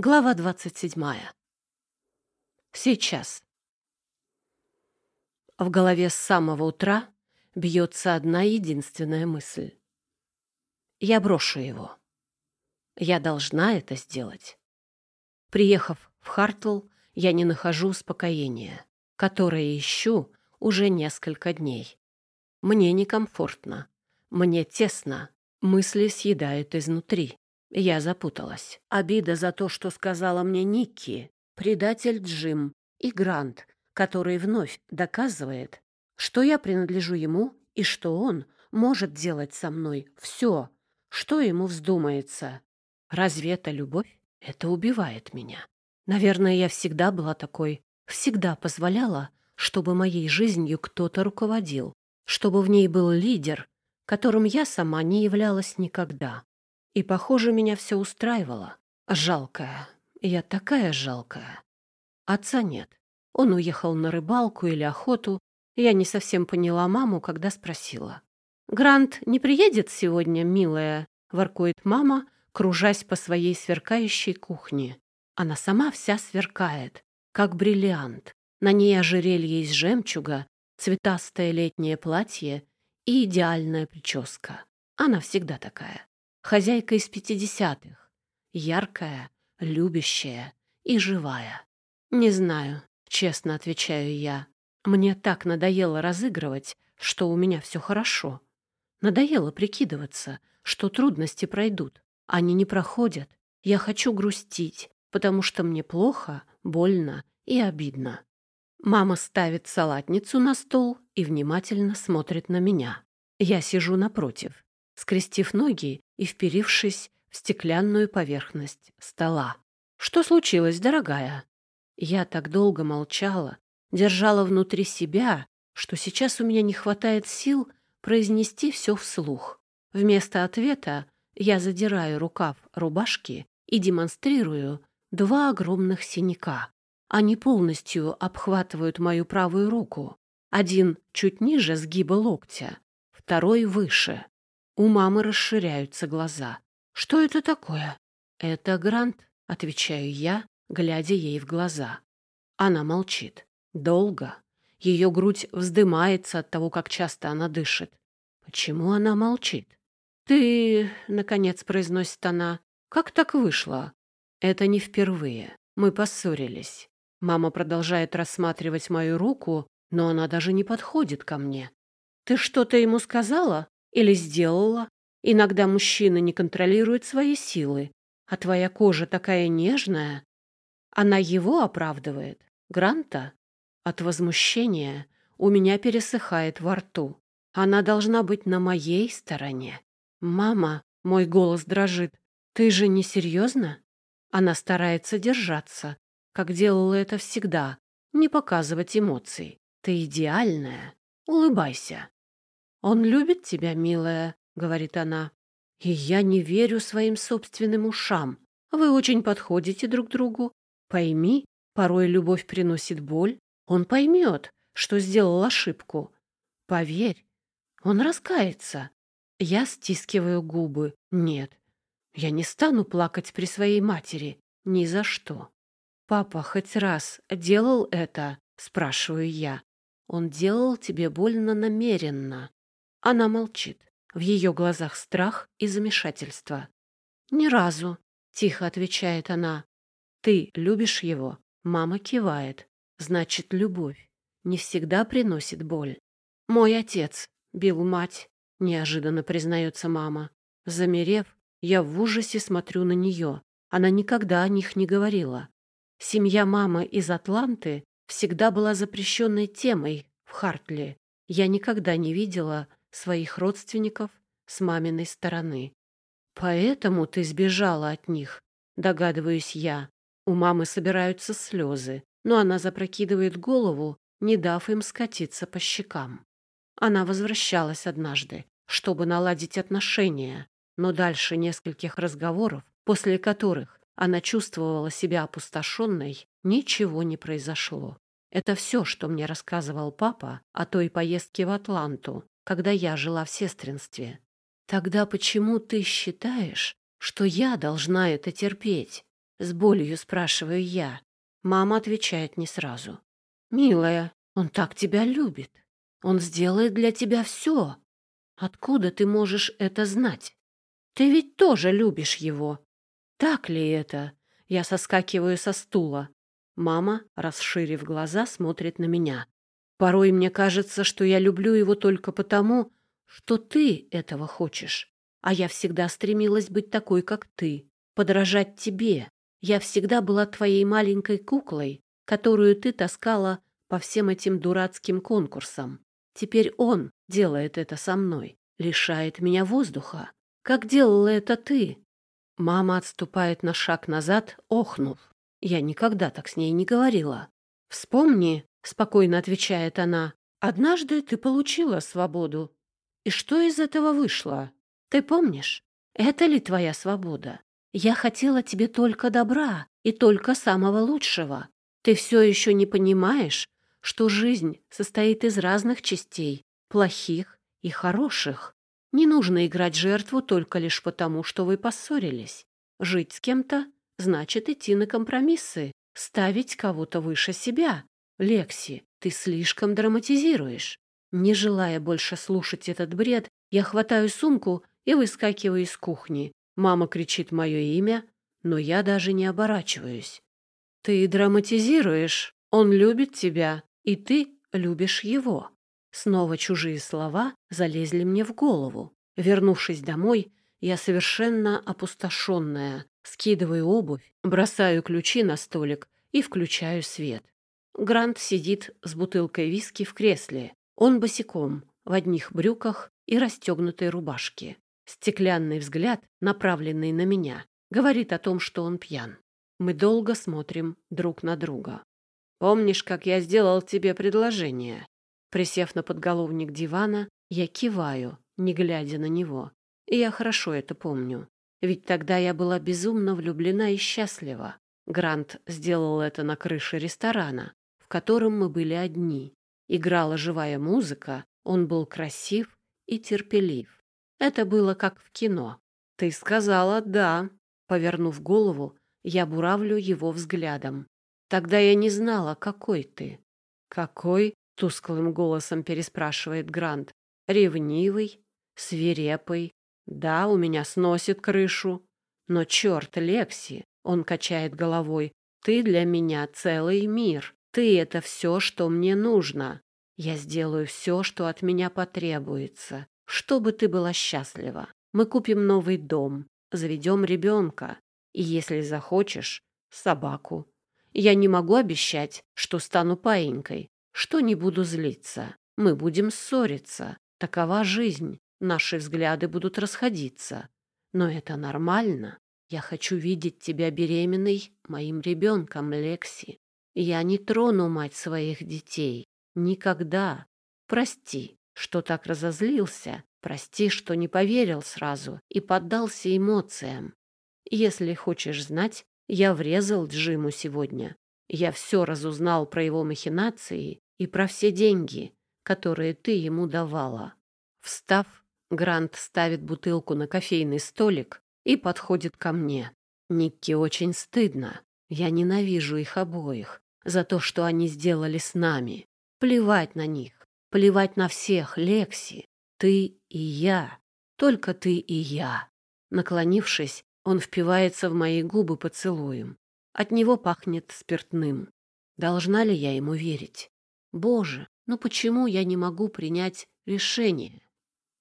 Глава двадцать седьмая. Сейчас. В голове с самого утра бьется одна единственная мысль. Я брошу его. Я должна это сделать. Приехав в Хартл, я не нахожу успокоения, которое ищу уже несколько дней. Мне некомфортно, мне тесно, мысли съедают изнутри. Я запуталась. Обида за то, что сказала мне Никки, предатель Джим и Грант, который вновь доказывает, что я принадлежу ему и что он может делать со мной все, что ему вздумается. Разве это любовь? Это убивает меня. Наверное, я всегда была такой, всегда позволяла, чтобы моей жизнью кто-то руководил, чтобы в ней был лидер, которым я сама не являлась никогда. И, похоже, меня все устраивало. Жалкая. Я такая жалкая. Отца нет. Он уехал на рыбалку или охоту. Я не совсем поняла маму, когда спросила. «Грант не приедет сегодня, милая?» — воркует мама, кружась по своей сверкающей кухне. Она сама вся сверкает, как бриллиант. На ней ожерелье из жемчуга, цветастое летнее платье и идеальная прическа. Она всегда такая хозяйка из пятидесятых, яркая, любящая и живая. Не знаю, честно отвечаю я. Мне так надоело разыгрывать, что у меня все хорошо. Надоело прикидываться, что трудности пройдут. Они не проходят. Я хочу грустить, потому что мне плохо, больно и обидно. Мама ставит салатницу на стол и внимательно смотрит на меня. Я сижу напротив, скрестив ноги и вперившись в стеклянную поверхность стола. «Что случилось, дорогая?» Я так долго молчала, держала внутри себя, что сейчас у меня не хватает сил произнести все вслух. Вместо ответа я задираю рукав рубашки и демонстрирую два огромных синяка. Они полностью обхватывают мою правую руку. Один чуть ниже сгиба локтя, второй выше. У мамы расширяются глаза. «Что это такое?» «Это Грант», — отвечаю я, глядя ей в глаза. Она молчит. Долго. Ее грудь вздымается от того, как часто она дышит. Почему она молчит? «Ты...» — наконец произносит она. «Как так вышло?» «Это не впервые. Мы поссорились. Мама продолжает рассматривать мою руку, но она даже не подходит ко мне. «Ты что-то ему сказала?» Или сделала. Иногда мужчина не контролирует свои силы, а твоя кожа такая нежная. Она его оправдывает, Гранта. От возмущения у меня пересыхает во рту. Она должна быть на моей стороне. «Мама», — мой голос дрожит, — «ты же не серьезно?» Она старается держаться, как делала это всегда, не показывать эмоций. «Ты идеальная. Улыбайся». «Он любит тебя, милая», — говорит она. «И я не верю своим собственным ушам. Вы очень подходите друг другу. Пойми, порой любовь приносит боль. Он поймет, что сделал ошибку. Поверь, он раскается. Я стискиваю губы. Нет, я не стану плакать при своей матери. Ни за что. Папа хоть раз делал это? Спрашиваю я. Он делал тебе больно намеренно. Она молчит. В ее глазах страх и замешательство. «Ни разу», — тихо отвечает она. «Ты любишь его?» Мама кивает. «Значит, любовь не всегда приносит боль». «Мой отец бил мать», — неожиданно признается мама. Замерев, я в ужасе смотрю на нее. Она никогда о них не говорила. Семья мамы из Атланты всегда была запрещенной темой в Хартли. Я никогда не видела своих родственников с маминой стороны. Поэтому ты сбежала от них, догадываюсь я. У мамы собираются слезы, но она запрокидывает голову, не дав им скатиться по щекам. Она возвращалась однажды, чтобы наладить отношения, но дальше нескольких разговоров, после которых она чувствовала себя опустошенной, ничего не произошло. Это все, что мне рассказывал папа о той поездке в Атланту, когда я жила в сестринстве. Тогда почему ты считаешь, что я должна это терпеть? С болью спрашиваю я. Мама отвечает не сразу. «Милая, он так тебя любит. Он сделает для тебя все. Откуда ты можешь это знать? Ты ведь тоже любишь его. Так ли это?» Я соскакиваю со стула. Мама, расширив глаза, смотрит на меня. Порой мне кажется, что я люблю его только потому, что ты этого хочешь. А я всегда стремилась быть такой, как ты, подражать тебе. Я всегда была твоей маленькой куклой, которую ты таскала по всем этим дурацким конкурсам. Теперь он делает это со мной, лишает меня воздуха. Как делала это ты? Мама отступает на шаг назад, охнув. Я никогда так с ней не говорила. «Вспомни», — спокойно отвечает она, — «однажды ты получила свободу. И что из этого вышло? Ты помнишь? Это ли твоя свобода? Я хотела тебе только добра и только самого лучшего. Ты все еще не понимаешь, что жизнь состоит из разных частей, плохих и хороших. Не нужно играть жертву только лишь потому, что вы поссорились. Жить с кем-то значит идти на компромиссы, ставить кого-то выше себя. Лекси, ты слишком драматизируешь. Не желая больше слушать этот бред, я хватаю сумку и выскакиваю из кухни. Мама кричит мое имя, но я даже не оборачиваюсь. Ты драматизируешь. Он любит тебя, и ты любишь его. Снова чужие слова залезли мне в голову. Вернувшись домой, я совершенно опустошенная, скидываю обувь, бросаю ключи на столик и включаю свет. Грант сидит с бутылкой виски в кресле. Он босиком, в одних брюках и расстегнутой рубашке. Стеклянный взгляд, направленный на меня, говорит о том, что он пьян. Мы долго смотрим друг на друга. «Помнишь, как я сделал тебе предложение?» Присев на подголовник дивана, я киваю, не глядя на него. И я хорошо это помню. Ведь тогда я была безумно влюблена и счастлива. Грант сделал это на крыше ресторана, в котором мы были одни. Играла живая музыка, он был красив и терпелив. Это было как в кино. «Ты сказала «да». Повернув голову, я буравлю его взглядом. «Тогда я не знала, какой ты». «Какой?» — тусклым голосом переспрашивает Грант. «Ревнивый, свирепый, да, у меня сносит крышу. Но черт, Лекси, он качает головой, ты для меня целый мир. Ты — это все, что мне нужно. Я сделаю все, что от меня потребуется, чтобы ты была счастлива. Мы купим новый дом, заведем ребенка. И если захочешь, собаку. Я не могу обещать, что стану паинькой, что не буду злиться. Мы будем ссориться. Такова жизнь. Наши взгляды будут расходиться. Но это нормально. Я хочу видеть тебя беременной моим ребенком, Лекси. Я не трону мать своих детей. Никогда. Прости, что так разозлился. Прости, что не поверил сразу и поддался эмоциям. Если хочешь знать, я врезал Джиму сегодня. Я все разузнал про его махинации и про все деньги, которые ты ему давала. Встав, Грант ставит бутылку на кофейный столик и подходит ко мне. Никки очень стыдно. Я ненавижу их обоих за то, что они сделали с нами. Плевать на них, плевать на всех, Лекси. Ты и я, только ты и я. Наклонившись, он впивается в мои губы поцелуем. От него пахнет спиртным. Должна ли я ему верить? Боже, ну почему я не могу принять решение?